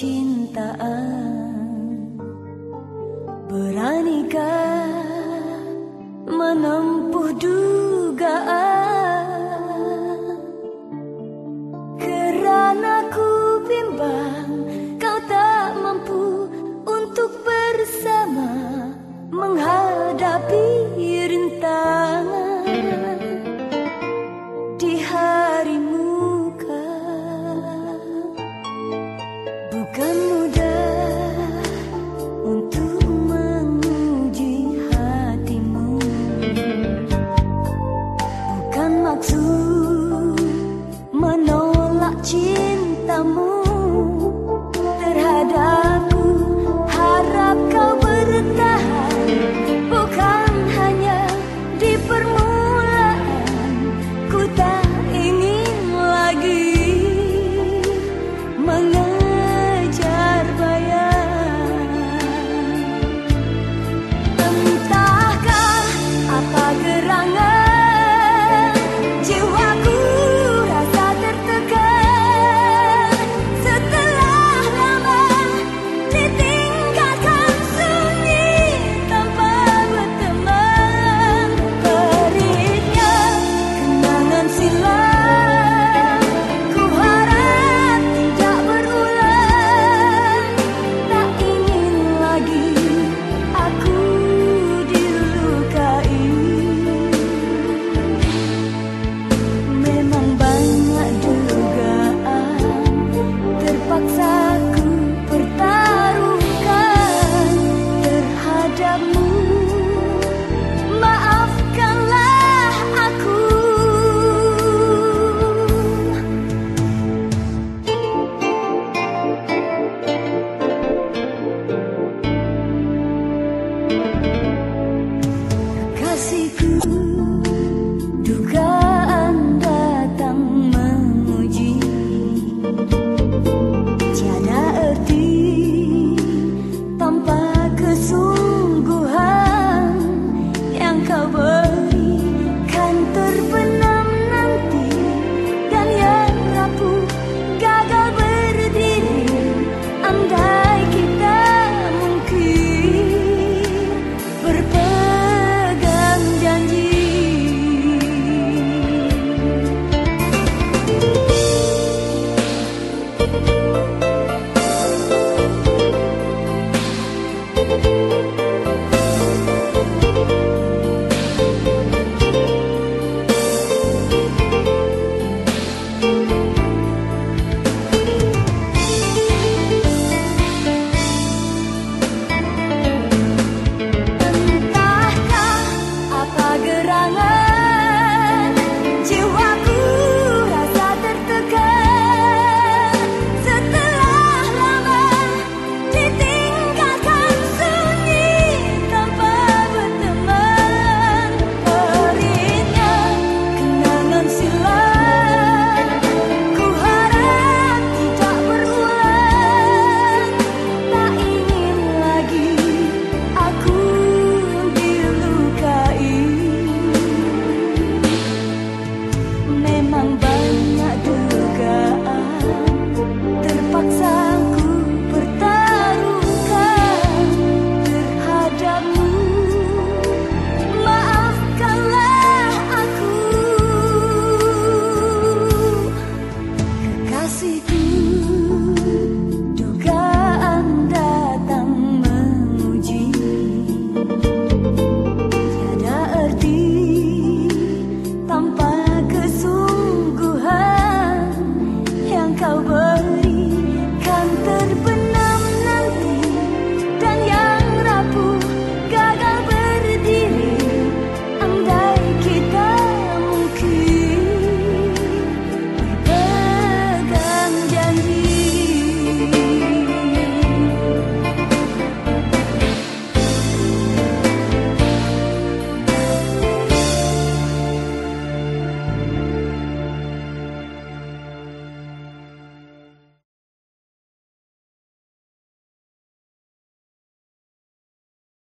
percintaan Beranikah menempuh dugaan? Kerana ku bimbang kau tak mampu untuk bersama Menghadapi 羡慕的